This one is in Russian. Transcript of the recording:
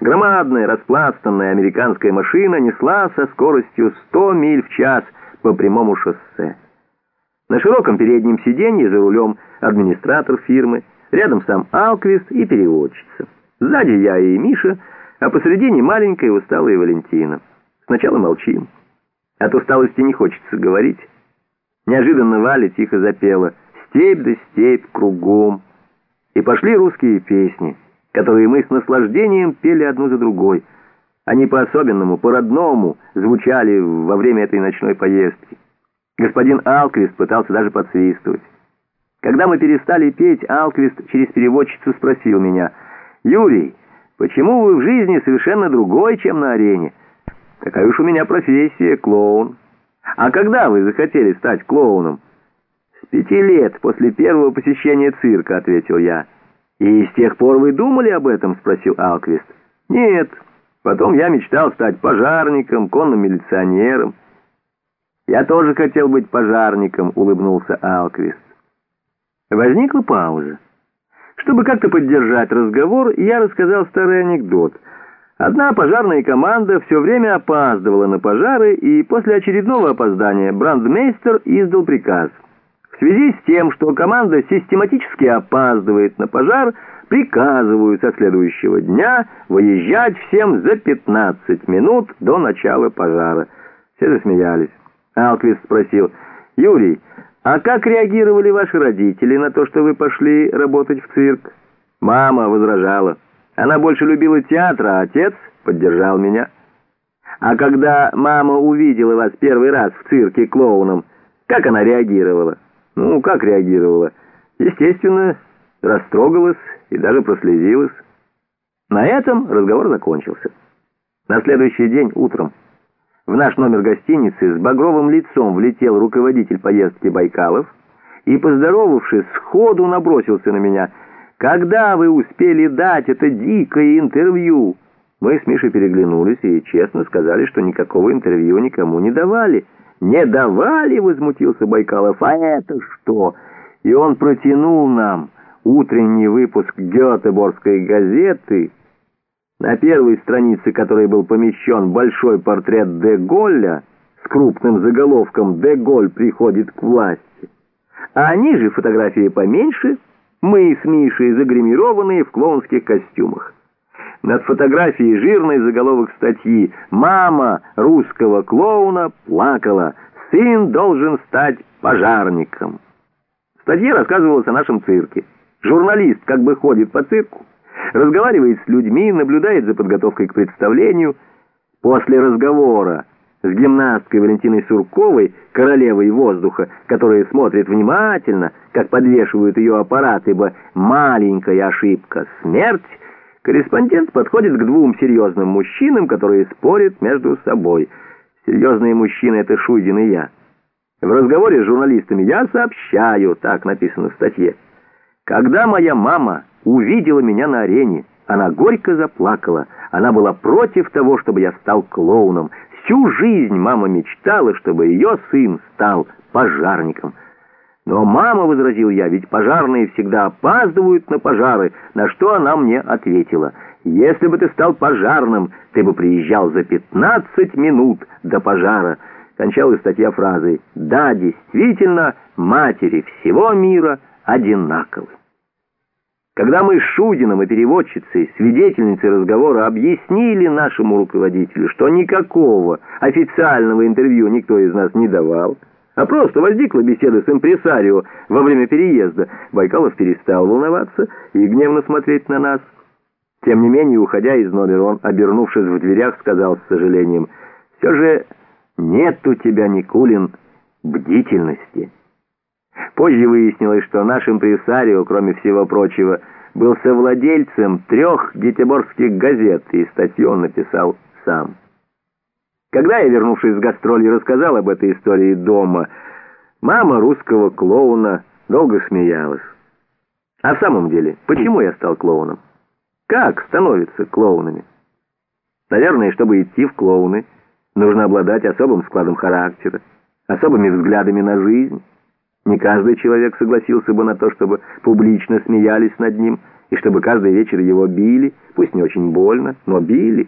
Громадная, распластанная американская машина несла со скоростью 100 миль в час по прямому шоссе. На широком переднем сиденье за рулем администратор фирмы, рядом сам Алквист и переводчица. Сзади я и Миша, а посредине маленькая усталая Валентина. Сначала молчим. От усталости не хочется говорить. Неожиданно Валя тихо запела «Степь да степь кругом». И пошли русские песни, которые мы с наслаждением пели одну за другой. Они по-особенному, по-родному звучали во время этой ночной поездки. Господин Алквист пытался даже подсвистывать. Когда мы перестали петь, Алквист через переводчицу спросил меня, «Юрий, почему вы в жизни совершенно другой, чем на арене? Такая уж у меня профессия, клоун. А когда вы захотели стать клоуном?» «С пяти лет после первого посещения цирка», — ответил я. «И с тех пор вы думали об этом?» — спросил Алквист. «Нет. Потом я мечтал стать пожарником, конным милиционером». «Я тоже хотел быть пожарником», — улыбнулся Алквист. Возникла пауза. Чтобы как-то поддержать разговор, я рассказал старый анекдот. Одна пожарная команда все время опаздывала на пожары, и после очередного опоздания брандмейстер издал приказ. В связи с тем, что команда систематически опаздывает на пожар, приказываю со следующего дня выезжать всем за 15 минут до начала пожара. Все засмеялись. Алквист спросил, «Юрий, а как реагировали ваши родители на то, что вы пошли работать в цирк?» Мама возражала. Она больше любила театр, а отец поддержал меня. А когда мама увидела вас первый раз в цирке клоуном, как она реагировала? Ну, как реагировала? Естественно, растрогалась и даже прослезилась. На этом разговор закончился. На следующий день утром в наш номер гостиницы с багровым лицом влетел руководитель поездки Байкалов и, поздоровавшись, сходу набросился на меня. «Когда вы успели дать это дикое интервью?» Мы с Мишей переглянулись и честно сказали, что никакого интервью никому не давали. «Не давали?» — возмутился Байкалов. «А это что?» И он протянул нам утренний выпуск Гетеборгской газеты — на первой странице которой был помещен большой портрет де Голля с крупным заголовком «Де Голь приходит к власти», а ниже фотографии поменьше, мы с Мишей загримированные в клоунских костюмах. Над фотографией жирный заголовок статьи «Мама русского клоуна плакала. Сын должен стать пожарником». В статье рассказывалось о нашем цирке. Журналист как бы ходит по цирку, разговаривает с людьми, наблюдает за подготовкой к представлению. После разговора с гимнасткой Валентиной Сурковой, королевой воздуха, которая смотрит внимательно, как подвешивают ее аппарат, ибо маленькая ошибка — смерть, корреспондент подходит к двум серьезным мужчинам, которые спорят между собой. Серьезные мужчины — это Шуйдин и я. В разговоре с журналистами я сообщаю, так написано в статье, когда моя мама увидела меня на арене. Она горько заплакала. Она была против того, чтобы я стал клоуном. Всю жизнь мама мечтала, чтобы ее сын стал пожарником. «Но, мама, — возразил я, — ведь пожарные всегда опаздывают на пожары, на что она мне ответила. Если бы ты стал пожарным, ты бы приезжал за пятнадцать минут до пожара». Кончалась статья фразой «Да, действительно, матери всего мира одинаковы». Когда мы с Шудином и переводчицей, свидетельницей разговора, объяснили нашему руководителю, что никакого официального интервью никто из нас не давал, а просто возникла беседа с импресарио во время переезда, Байкалов перестал волноваться и гневно смотреть на нас. Тем не менее, уходя из номера, он, обернувшись в дверях, сказал с сожалением, «Все же нет у тебя, Никулин, бдительности». Позже выяснилось, что наш импресарио, кроме всего прочего, был совладельцем трех гетеборгских газет, и статью он написал сам. Когда я, вернувшись с гастролей, рассказал об этой истории дома, мама русского клоуна долго смеялась. А в самом деле, почему я стал клоуном? Как становятся клоунами? Наверное, чтобы идти в клоуны, нужно обладать особым складом характера, особыми взглядами на жизнь, не каждый человек согласился бы на то, чтобы публично смеялись над ним и чтобы каждый вечер его били, пусть не очень больно, но били.